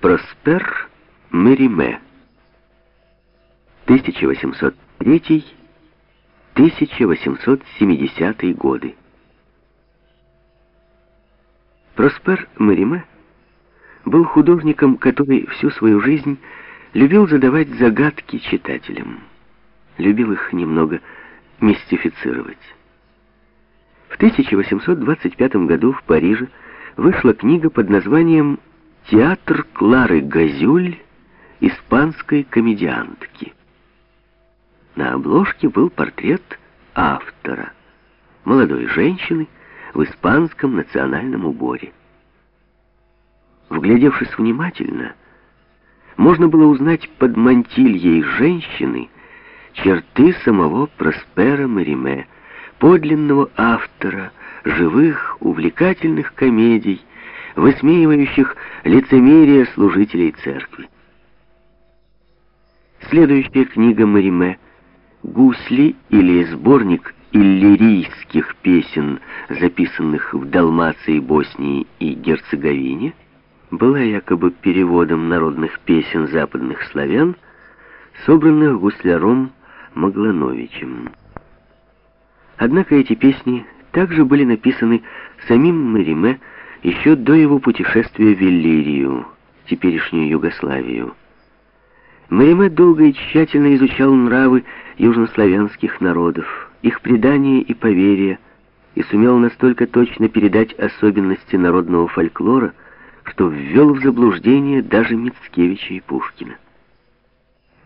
Проспер Мериме 1803-1870 годы. Проспер Мериме был художником, который всю свою жизнь любил задавать загадки читателям. Любил их немного мистифицировать. В 1825 году в Париже вышла книга под названием «Театр Клары Газюль, испанской комедиантки». На обложке был портрет автора, молодой женщины в испанском национальном уборе. Вглядевшись внимательно, можно было узнать под мантильей женщины черты самого Проспера Мериме, подлинного автора живых, увлекательных комедий, высмеивающих лицемерие служителей церкви. Следующая книга Мариме «Гусли» или сборник иллирийских песен, записанных в Далмации, Боснии и Герцеговине, была якобы переводом народных песен западных славян, собранных гусляром Маглановичем. Однако эти песни также были написаны самим Мариме еще до его путешествия в Иллирию, теперешнюю Югославию. Мариме долго и тщательно изучал нравы южнославянских народов, их предания и поверья, и сумел настолько точно передать особенности народного фольклора, что ввел в заблуждение даже Мицкевича и Пушкина.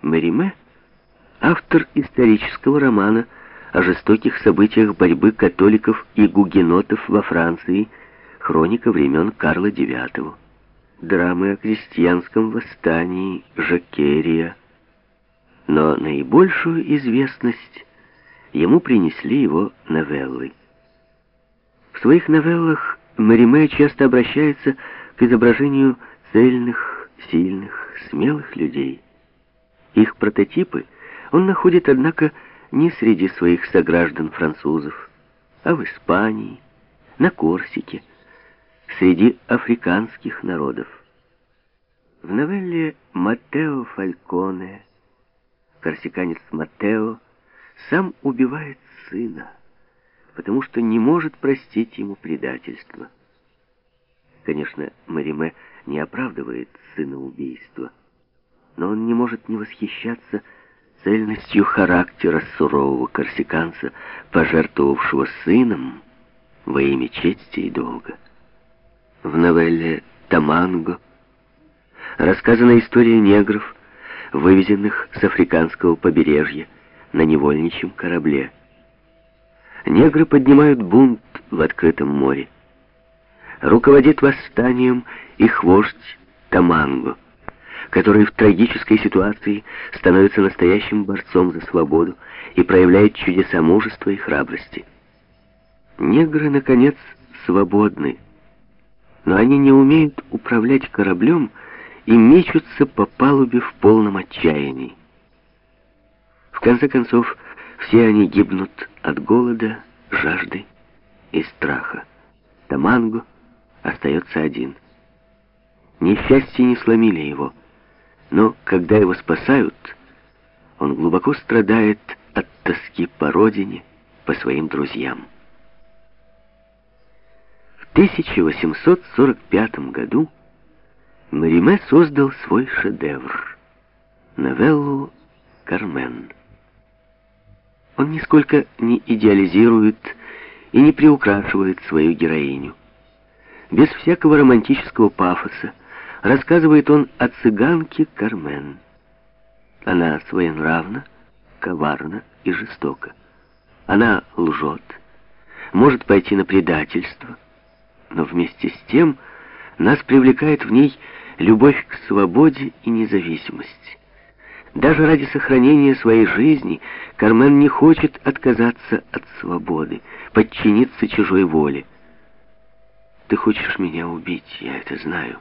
Мариме — автор исторического романа о жестоких событиях борьбы католиков и гугенотов во Франции, хроника времен Карла IX, драмы о крестьянском восстании Жакерия. Но наибольшую известность ему принесли его новеллы. В своих новеллах Мариме часто обращается к изображению цельных, сильных, смелых людей. Их прототипы он находит, однако, не среди своих сограждан-французов, а в Испании, на Корсике, среди африканских народов. В новелле «Матео Фальконе» корсиканец Матео сам убивает сына, потому что не может простить ему предательство. Конечно, Мариме не оправдывает сына убийства, но он не может не восхищаться цельностью характера сурового корсиканца, пожертвовавшего сыном во имя чести и долга. В новелле «Таманго» рассказана история негров, вывезенных с африканского побережья на невольничьем корабле. Негры поднимают бунт в открытом море. Руководит восстанием их вождь Таманго — который в трагической ситуации становится настоящим борцом за свободу и проявляет чудеса мужества и храбрости. Негры, наконец, свободны, но они не умеют управлять кораблем и мечутся по палубе в полном отчаянии. В конце концов, все они гибнут от голода, жажды и страха. Таманго остается один. Несчастье не сломили его. Но когда его спасают, он глубоко страдает от тоски по родине, по своим друзьям. В 1845 году Мариме создал свой шедевр — новеллу «Кармен». Он нисколько не идеализирует и не приукрашивает свою героиню. Без всякого романтического пафоса, рассказывает он о цыганке Кармен. Она своенравна, коварна и жестока. Она лжет, может пойти на предательство, но вместе с тем нас привлекает в ней любовь к свободе и независимости. Даже ради сохранения своей жизни Кармен не хочет отказаться от свободы, подчиниться чужой воле. «Ты хочешь меня убить, я это знаю»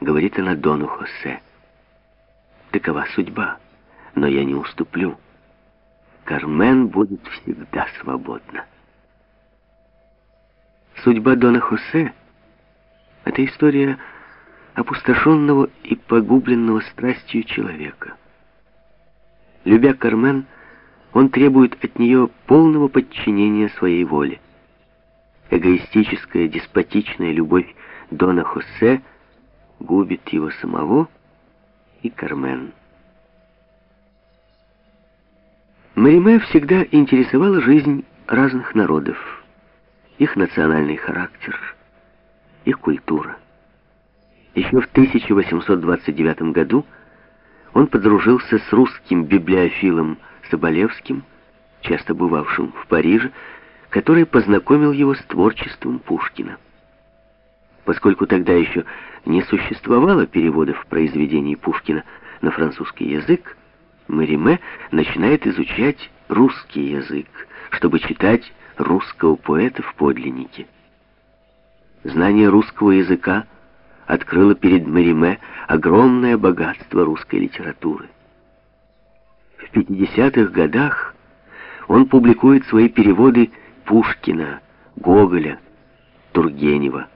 говорит она Дону Хосе. Такова судьба, но я не уступлю. Кармен будет всегда свободна. Судьба Дона Хосе — это история опустошенного и погубленного страстью человека. Любя Кармен, он требует от нее полного подчинения своей воле. Эгоистическая, деспотичная любовь Дона Хосе губит его самого и Кармен. Мариме всегда интересовала жизнь разных народов, их национальный характер, их культура. Еще в 1829 году он подружился с русским библиофилом Соболевским, часто бывавшим в Париже, который познакомил его с творчеством Пушкина. Поскольку тогда еще не существовало переводов произведений Пушкина на французский язык, Мариме начинает изучать русский язык, чтобы читать русского поэта в подлиннике. Знание русского языка открыло перед Мариме огромное богатство русской литературы. В 50-х годах он публикует свои переводы Пушкина, Гоголя, Тургенева.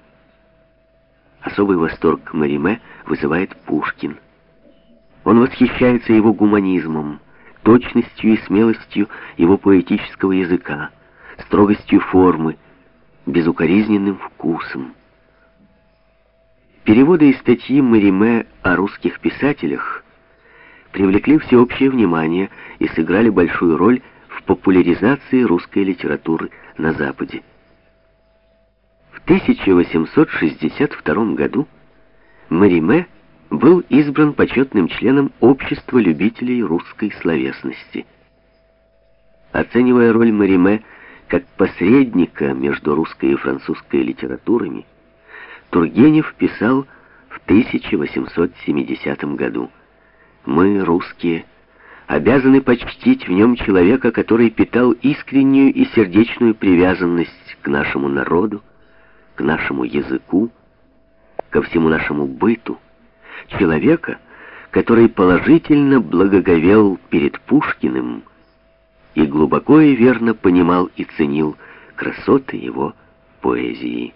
Особый восторг Мариме вызывает Пушкин. Он восхищается его гуманизмом, точностью и смелостью его поэтического языка, строгостью формы, безукоризненным вкусом. Переводы и статьи Мариме о русских писателях привлекли всеобщее внимание и сыграли большую роль в популяризации русской литературы на Западе. В 1862 году Мариме был избран почетным членом Общества любителей русской словесности. Оценивая роль Мариме как посредника между русской и французской литературами, Тургенев писал в 1870 году. «Мы, русские, обязаны почтить в нем человека, который питал искреннюю и сердечную привязанность к нашему народу, к нашему языку, ко всему нашему быту, человека, который положительно благоговел перед Пушкиным и глубоко и верно понимал и ценил красоты его поэзии.